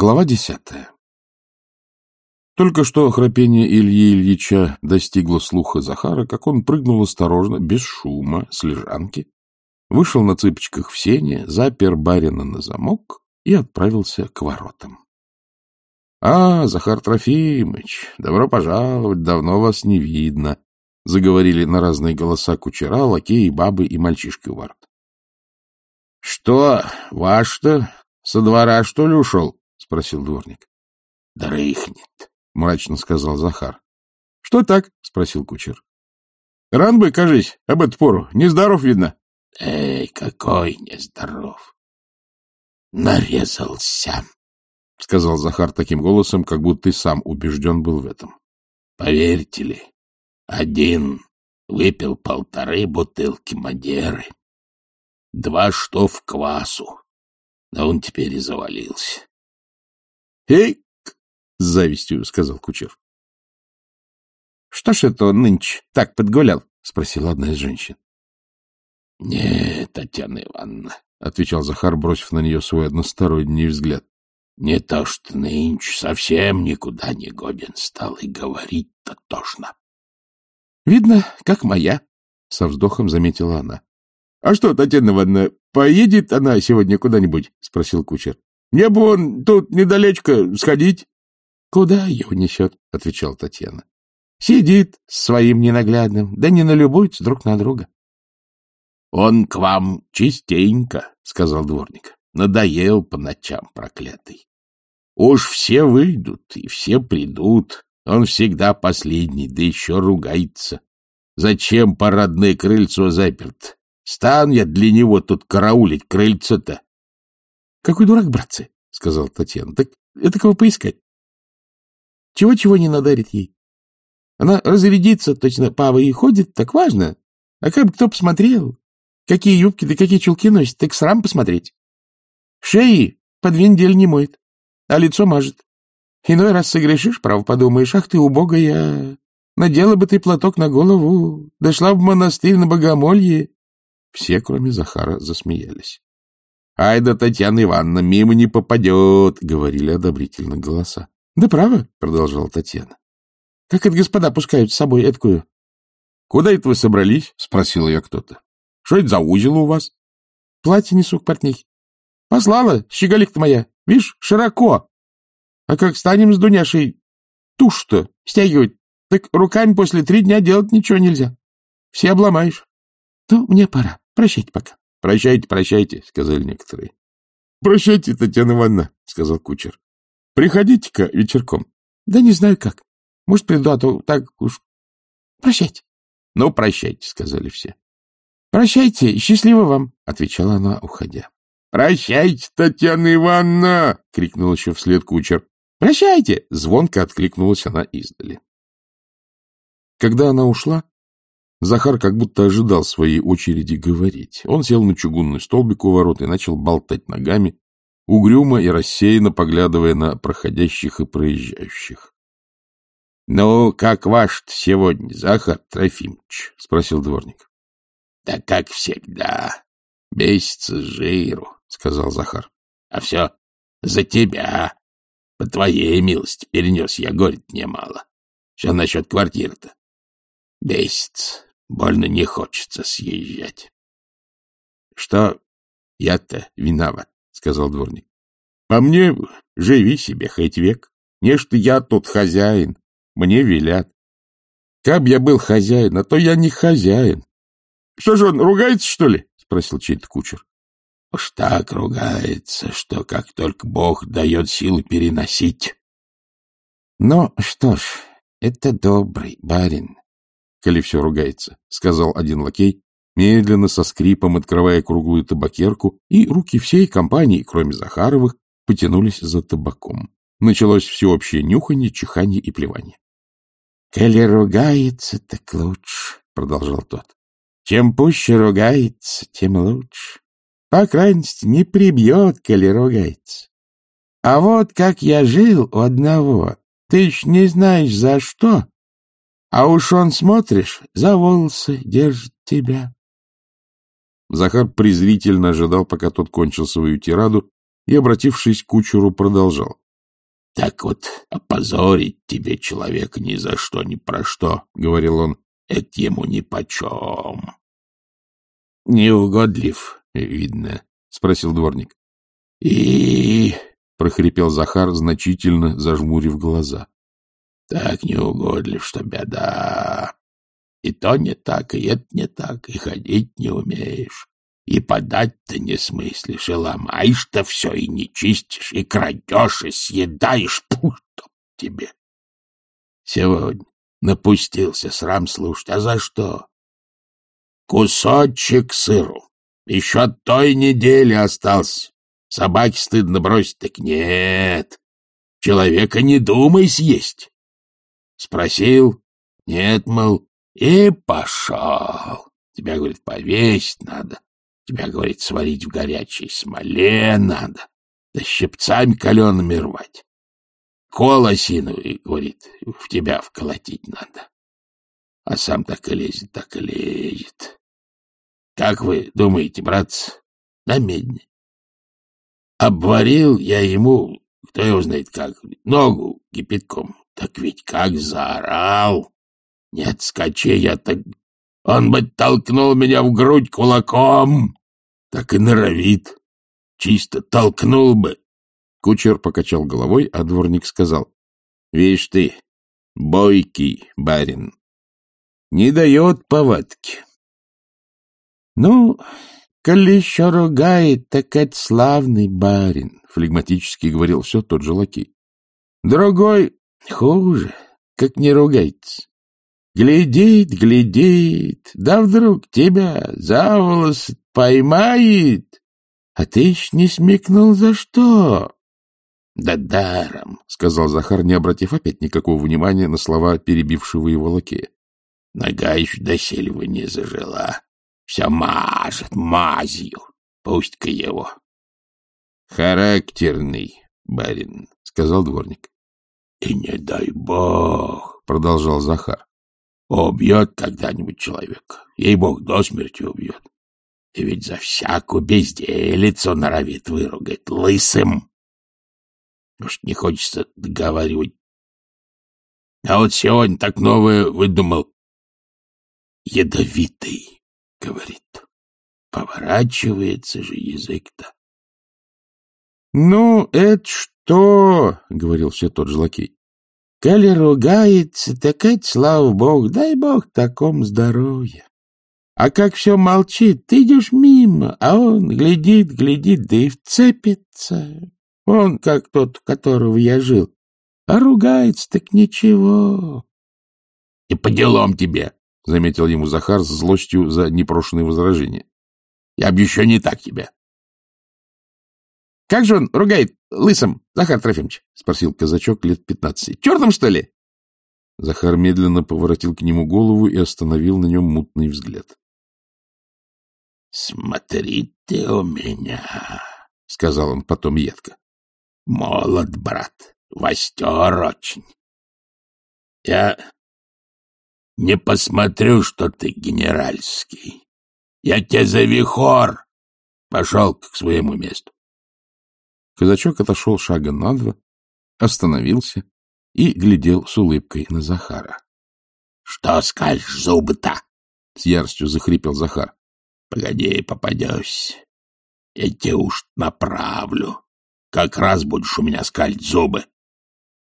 Глава десятая Только что храпение Ильи Ильича достигло слуха Захара, как он прыгнул осторожно, без шума, с лежанки, вышел на цыпочках в сене, запер барина на замок и отправился к воротам. — А, Захар Трофимович, добро пожаловать, давно вас не видно, — заговорили на разные голоса кучера, лакеи, бабы и мальчишки у ворот. — Что, ваш-то со двора, что ли, ушел? — спросил дворник. — Дрыхнет, — мрачно сказал Захар. — Что так? — спросил кучер. — Ран бы, кажись, об эту пору. Нездоров, видно. — Эй, какой нездоров! Нарезался, — сказал Захар таким голосом, как будто и сам убежден был в этом. — Поверьте ли, один выпил полторы бутылки Мадеры, два что в квасу, да он теперь и завалился. Эй! — с завистью сказал кучер. — Что ж это он нынче так подгулял? — спросила одна из женщин. — Нет, Татьяна Ивановна, — отвечал Захар, бросив на нее свой односторонний взгляд. — Не то что нынче совсем никуда не годен стал, и говорить-то тошно. — Видно, как моя, — со вздохом заметила она. — А что, Татьяна Ивановна, поедет она сегодня куда-нибудь? — спросил кучер. Мне бы он тут недалечко сходить. — Куда его несет? — отвечала Татьяна. — Сидит с своим ненаглядным, да не налюбуется друг на друга. — Он к вам чистенько, — сказал дворник. — Надоел по ночам проклятый. Уж все выйдут и все придут. Он всегда последний, да еще ругается. Зачем парадное крыльцо заперт? Стан я для него тут караулить крыльцо-то. — Какой дурак, братцы, — сказал Татьяна. — Так это кого поискать? Чего-чего не надарит ей. Она разрядится, точно пава и ходит, так важно. А как бы кто посмотрел, какие юбки да какие чулки носит, так срам посмотреть. Шеи по две недели не моет, а лицо мажет. Иной раз согрешишь, право подумаешь, ах ты убогая, надела бы ты платок на голову, дошла в монастырь на богомолье. Все, кроме Захара, засмеялись. Ай да Татьяна Ивановна мимо не попадет, — говорили одобрительно голоса. — Да право, — продолжала Татьяна. — Как это господа пускают с собой эткую? — Куда это вы собрались? — спросил я кто-то. — Что это за узел у вас? — Платье несу к портнихе. — Послала, щеголик-то моя. Видишь, широко. А как станем с Дуняшей тушь-то стягивать, так руками после три дня делать ничего нельзя. Все обломаешь. Ну, мне пора. Прощайте пока. — Прощайте, прощайте, — сказали некоторые. — Прощайте, Татьяна Ивановна, — сказал кучер. — Приходите-ка вечерком. — Да не знаю как. Может, приду, а то так уж... Прощайте. — Ну, прощайте, — сказали все. — Прощайте, счастливо вам, — отвечала она, уходя. — Прощайте, Татьяна Ивановна! — крикнул еще вслед кучер. — Прощайте! — звонко откликнулась она издали. Когда она ушла, Захар как будто ожидал своей очереди говорить. Он сел на чугунный столбик у ворот и начал болтать ногами, угрюмо и рассеянно поглядывая на проходящих и проезжающих. — Ну, как ваш сегодня, Захар Трофимович? — спросил дворник. — Да как всегда. Бесится жиру, — сказал Захар. — А все за тебя. По твоей милости перенес я горе немало. Все насчет квартиры-то. Бесится. Больно не хочется съезжать. — Что я-то виноват, — сказал дворник. — По мне живи себе хоть век. Не что я тут хозяин, мне велят. Как я был хозяин, а то я не хозяин. — Что же он, ругается, что ли? — спросил чей-то кучер. — Уж так ругается, что как только Бог дает силы переносить. — Ну что ж, это добрый барин, коли все ругается, — сказал один лакей, медленно, со скрипом открывая круглую табакерку, и руки всей компании, кроме Захаровых, потянулись за табаком. Началось всеобщее нюханье, чиханье и плевание. — Коли ругается, так лучше, — продолжал тот. — Чем пуще ругается, тем лучше. По крайности, не прибьет, коли ругается. А вот как я жил у одного, ты ж не знаешь за что, а уж он, смотришь, за волосы держит тебя. Захар презрительно ожидал, пока тот кончил свою тираду, и, обратившись к кучеру, продолжал. — Так вот, опозорить тебе человека ни за что, ни про что, — говорил он, — это ему нипочем. — Неугодлив, видно, — спросил дворник. — И... — прохрипел Захар, значительно зажмурив глаза. — Так неугодлив, что беда. И то не так, и это не так, и ходить не умеешь. И подать-то не смыслишь, и ломаешь-то все, и не чистишь, и крадешь, и съедаешь, пусть тебе. Сегодня напустился срам слушать, а за что? Кусочек сыру. Еще от той недели остался. Собаке стыдно бросить, так нет. Человека не думай съесть. Спросил, нет, мол, и пошел. Тебя, говорит, повесить надо. Тебя, говорит, сварить в горячей смоле надо. Да щипцами калеными рвать. Кол осиновый, говорит, в тебя вколотить надо. А сам так и лезет, так и лезет. Как вы думаете, братцы, на медне? Обварил я ему, кто его знает как, ногу кипятком. Так ведь как заорал! Нет, скачи я так... Он бы толкнул меня в грудь кулаком, так и норовит. Чисто толкнул бы. Кучер покачал головой, а дворник сказал. — Видишь ты, бойкий барин. Не дает повадки. — Ну, коли еще ругает, так это славный барин, — флегматически говорил все тот же лакей. — Другой хуже, как не ругается. Глядит, глядит, да вдруг тебя за волос поймает, а ты еще не смекнул за что. — Да даром, — сказал Захар, не обратив опять никакого внимания на слова перебившего его лакея. — Нога еще доселе не зажила. Все мажет мазью. Пусть-ка его. — Характерный, барин, — сказал дворник. — И не дай бог, — продолжал Захар. Убьет когда-нибудь человека. Ей-бог, до смерти убьет. И ведь за всякую безделицу норовит выругать лысым. Уж не хочется договаривать. А вот сегодня так новое выдумал. Ядовитый, говорит. Поворачивается же язык-то. — Ну, это что? — говорил все тот же лакей. Коли ругается, так это, слава богу, дай бог таком здоровья. А как все молчит, ты идешь мимо, а он глядит, глядит, да и вцепится. Он как тот, у которого я жил. А ругается, так ничего. — И по делам тебе, — заметил ему Захар с злостью за непрошенные возражения. — Я б еще не так тебя. — Как же он ругает лысым, Захар Трофимович? — спросил казачок лет пятнадцати. — Чертом, что ли? Захар медленно поворотил к нему голову и остановил на нем мутный взгляд. — Смотри ты у меня, — сказал он потом едко. — Молод, брат, востер очень. Я не посмотрю, что ты генеральский. Я тебе за вихор. Пошел к своему месту. Казачок отошел шага на два, остановился и глядел с улыбкой на Захара. — Что скальешь зубы-то? — с яростью захрипел Захар. — Погоди, попадешь. Я тебе уж направлю. Как раз будешь у меня скалить зубы.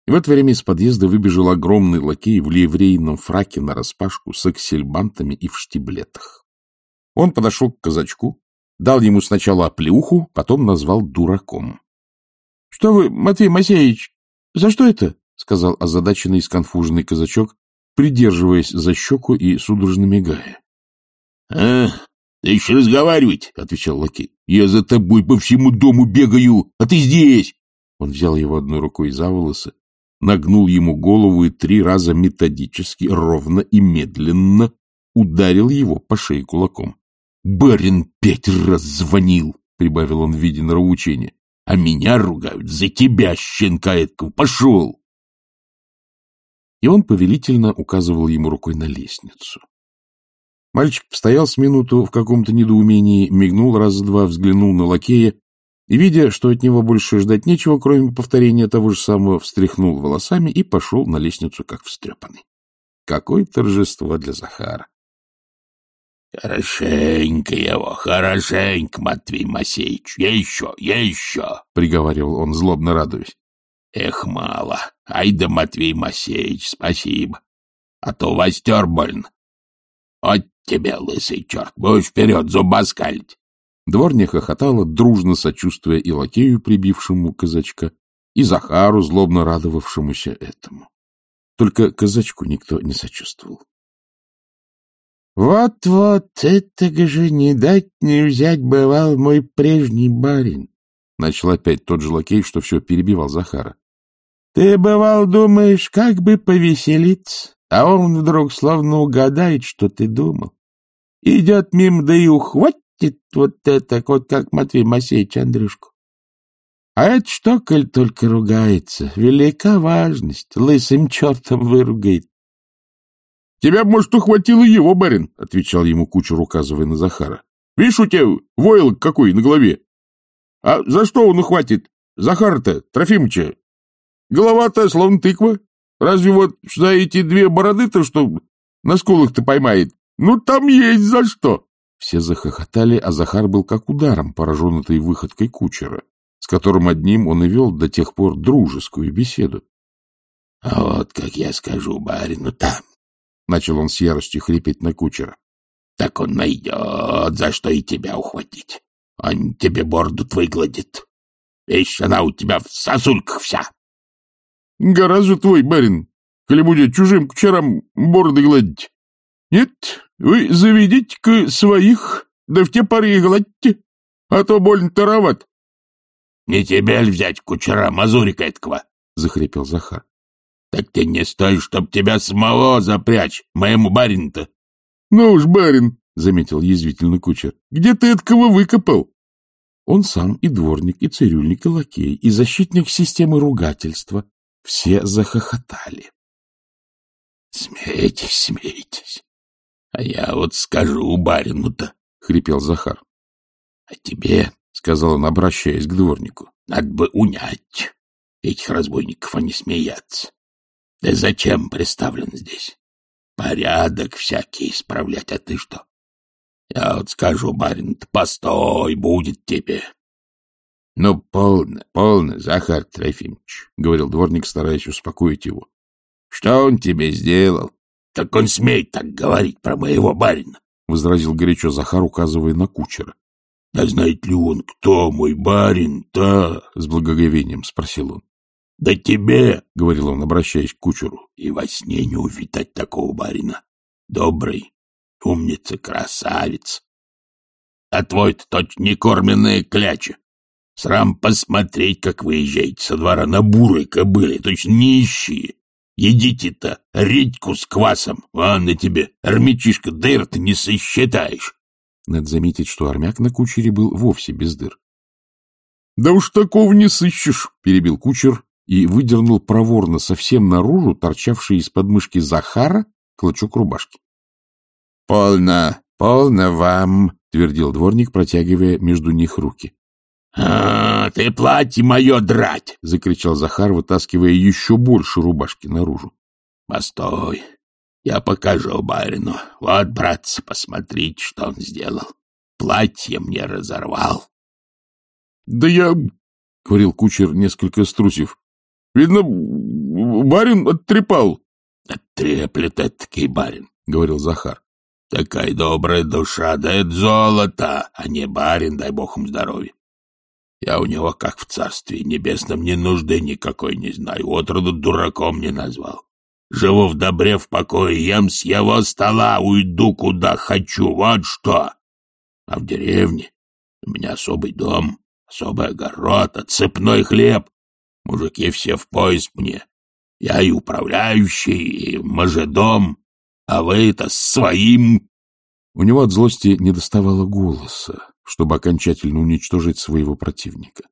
И в это время из подъезда выбежал огромный лакей в ливрейном фраке нараспашку с аксельбантами и в штиблетах. Он подошел к казачку, дал ему сначала оплеуху, потом назвал дураком. — Что вы, Матвей Масеевич, за что это? — сказал озадаченный и сконфуженный казачок, придерживаясь за щеку и судорожно мигая. — А, да еще разговаривать, — отвечал лакей. — Я за тобой по всему дому бегаю, а ты здесь. Он взял его одной рукой за волосы, нагнул ему голову и три раза методически, ровно и медленно ударил его по шее кулаком. — Барин пять раз звонил, — прибавил он в виде нравоучения. А меня ругают за тебя, щенка этого. Пошел! И он повелительно указывал ему рукой на лестницу. Мальчик постоял с минуту в каком-то недоумении, мигнул раз-два, взглянул на лакея и, видя, что от него больше ждать нечего, кроме повторения того же самого, встряхнул волосами и пошел на лестницу, как встрепанный. Какое торжество для Захара! — Хорошенько его, хорошенько, Матвей Масеич, еще, еще, — приговаривал он, злобно радуясь. — Эх, мало, ай да Матвей Масеич, спасибо, а то востер больно. От тебе, лысый черт, будешь вперед зубоскалить. Дворня хохотала, дружно сочувствуя и лакею, прибившему казачка, и Захару, злобно радовавшемуся этому. Только казачку никто не сочувствовал. «Вот-вот, этого же не дать не взять бывал мой прежний барин», — начал опять тот же лакей, что все перебивал Захара. «Ты, бывал, думаешь, как бы повеселиться, а он вдруг словно угадает, что ты думал. Идет мимо, да и ухватит вот это, вот как Матвей Масеевич Андрюшку. А это что, коль только ругается? Велика важность, лысым чертом выругает. — Тебя, может, ухватило его, барин, — отвечал ему кучер, указывая на Захара. — Видишь, у тебя войлок какой на голове. А за что он ухватит? Захара-то, Трофимыча. Голова-то словно тыква. Разве вот за эти две бороды-то, что на скулах-то поймает? Ну, там есть за что. Все захохотали, а Захар был как ударом, поражен этой выходкой кучера, с которым одним он и вел до тех пор дружескую беседу. — А вот как я скажу барину там, — начал он с яростью хрипеть на кучера, — так он найдет, за что и тебя ухватить. Он тебе борду выгладит. Вещь она у тебя в сосульках вся. — Гора же твой, барин, коли будет чужим кучерам бороды гладить. Нет, вы заведите-ка своих, да в те пари гладьте, а то больно тароват. — Не тебя ли взять кучера мазурика этого? — захрипел Захар. — Так ты не стой, чтоб тебя самого запрячь, моему барину-то. — Ну уж, барин, — заметил язвительный кучер, — где ты этого выкопал? Он сам и дворник, и цирюльник, и лакей, и защитник системы ругательства. Все захохотали. — Смейтесь, смейтесь. А я вот скажу барину-то, — хрипел Захар. — А тебе, — сказал он, обращаясь к дворнику, — надо бы унять этих разбойников, не Да зачем представлен здесь? Порядок всякий исправлять, а ты что? Я вот скажу, барин, постой, будет тебе. — Ну, полно, полно, Захар Трофимович, — говорил дворник, стараясь успокоить его. — Что он тебе сделал? — Так он смеет так говорить про моего барина, — возразил горячо Захар, указывая на кучера. — Да знает ли он, кто мой барин-то? — с благоговением спросил он. — Да тебе, — говорил он, обращаясь к кучеру, — и во сне не увидать такого барина. Добрый, умница, красавец. А твой-то точно не кормленная кляча. Срам посмотреть, как выезжаете со двора на бурой кобыле, точно нищие. Едите-то редьку с квасом, а на тебе, армячишка, дыр-то не сосчитаешь. Надо заметить, что армяк на кучере был вовсе без дыр. — Да уж такого не сыщешь, — перебил кучер и выдернул проворно совсем наружу торчавший из подмышки Захара клочок рубашки. — Полно, полно вам, — твердил дворник, протягивая между них руки. — А, ты платье мое драть! — закричал Захар, вытаскивая еще больше рубашки наружу. — Постой, я покажу барину. Вот, братцы, посмотрите, что он сделал. Платье мне разорвал. — Да я, — говорил кучер, несколько струсив, — видно, барин оттрепал. — Оттреплет таки барин, — говорил Захар. — Такая добрая душа, да это золото, а не барин, дай бог им здоровья. Я у него, как в царстве небесном, ни нужды никакой не знаю, отроду дураком не назвал. Живу в добре, в покое, ем с его стола, уйду куда хочу, вот что. А в деревне у меня особый дом, особый огород, отцепной хлеб. Мужики все в поиск мне. Я и управляющий, и мажедом, а вы-то своим... У него от злости не доставало голоса чтобы окончательно уничтожить своего противника.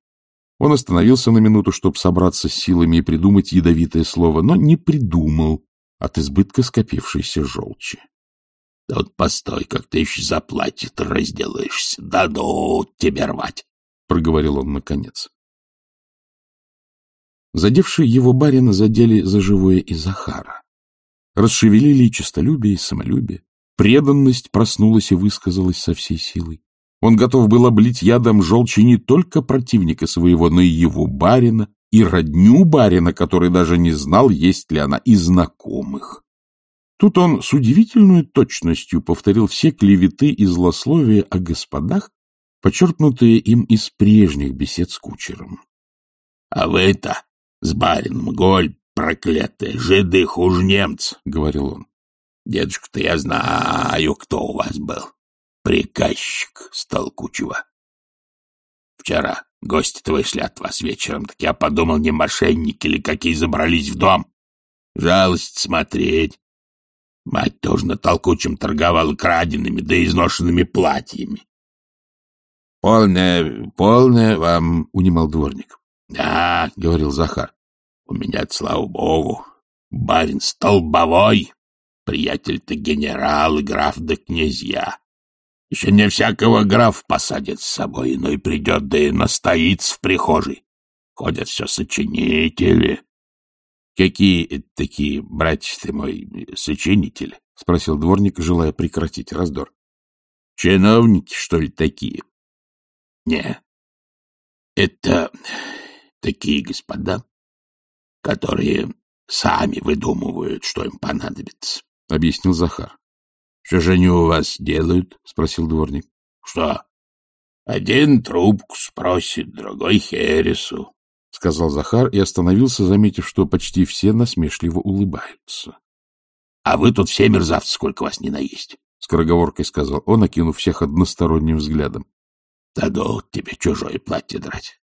Он остановился на минуту, чтобы собраться с силами и придумать ядовитое слово, но не придумал от избытка скопившейся желчи. — Да вот постой, как ты еще за платье-то разделаешься, дадут тебе рвать. — проговорил он наконец. Задевшие его барина задели за живое и Захара. Расшевелили и честолюбие, и самолюбие. Преданность проснулась и высказалась со всей силой. Он готов был облить ядом желчи не только противника своего, но и его барина, и родню барина, который даже не знал, есть ли она, и знакомых. Тут он с удивительной точностью повторил все клеветы и злословия о господах, почерпнутые им из прежних бесед с кучером. — А вы-то с барином голь проклятые, жиды хуже немц, — говорил он. — Дедушка-то я знаю, кто у вас был. Приказчик Столкучего. Вчера гости-то вышли от вас вечером, так я подумал, не мошенники ли какие забрались в дом. Жалость смотреть. Мать тоже на толкучем торговала краденными да изношенными платьями. — Полное, полное вам, — унимал дворник. — Да, — говорил Захар, — у меня, слава богу, барин столбовой, приятель-то генерал и граф да князья. Еще не всякого граф посадит с собой, но и придет, да и настоится в прихожей. Ходят все сочинители. — Какие такие, братья ты мой, сочинители? — спросил дворник, желая прекратить раздор. — Чиновники, что ли, такие? — Не. Это такие господа, которые сами выдумывают, что им понадобится, — объяснил Захар. — Что же они у вас делают? — спросил дворник. — Что? — Один трубку спросит, другой хересу, — сказал Захар и остановился, заметив, что почти все насмешливо улыбаются. — А вы тут все мерзавцы, сколько вас не наесть, — скороговоркой сказал он, окинув всех односторонним взглядом. — Да долг тебе чужое платье драть.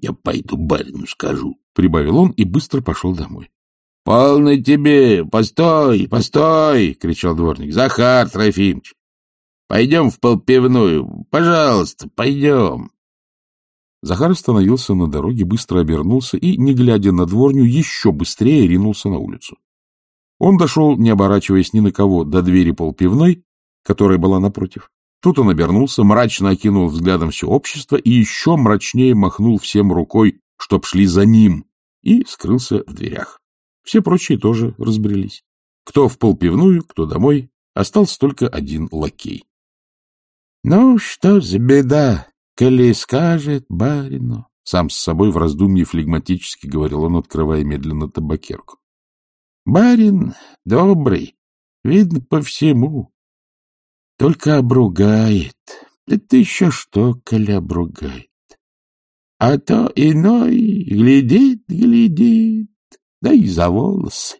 Я пойду барину скажу, — прибавил он и быстро пошел домой. — Полно тебе! Постой, постой! — кричал дворник. — Захар Трофимович! Пойдем в полпивную. Пожалуйста, пойдем. Захар остановился на дороге, быстро обернулся и, не глядя на дворню, еще быстрее ринулся на улицу. Он дошел, не оборачиваясь ни на кого, до двери полпивной, которая была напротив. Тут он обернулся, мрачно окинул взглядом все общество и еще мрачнее махнул всем рукой, чтоб шли за ним, и скрылся в дверях. Все прочие тоже разбрелись. Кто в полпивную, кто домой. Остался только один лакей. — Ну, что за беда, коли скажет барину? Сам с собой в раздумье флегматически говорил он, открывая медленно табакерку. — Барин добрый, видно по всему. Только обругает. Это еще что, коли обругает. А то иной глядит, глядит, да и за волосы.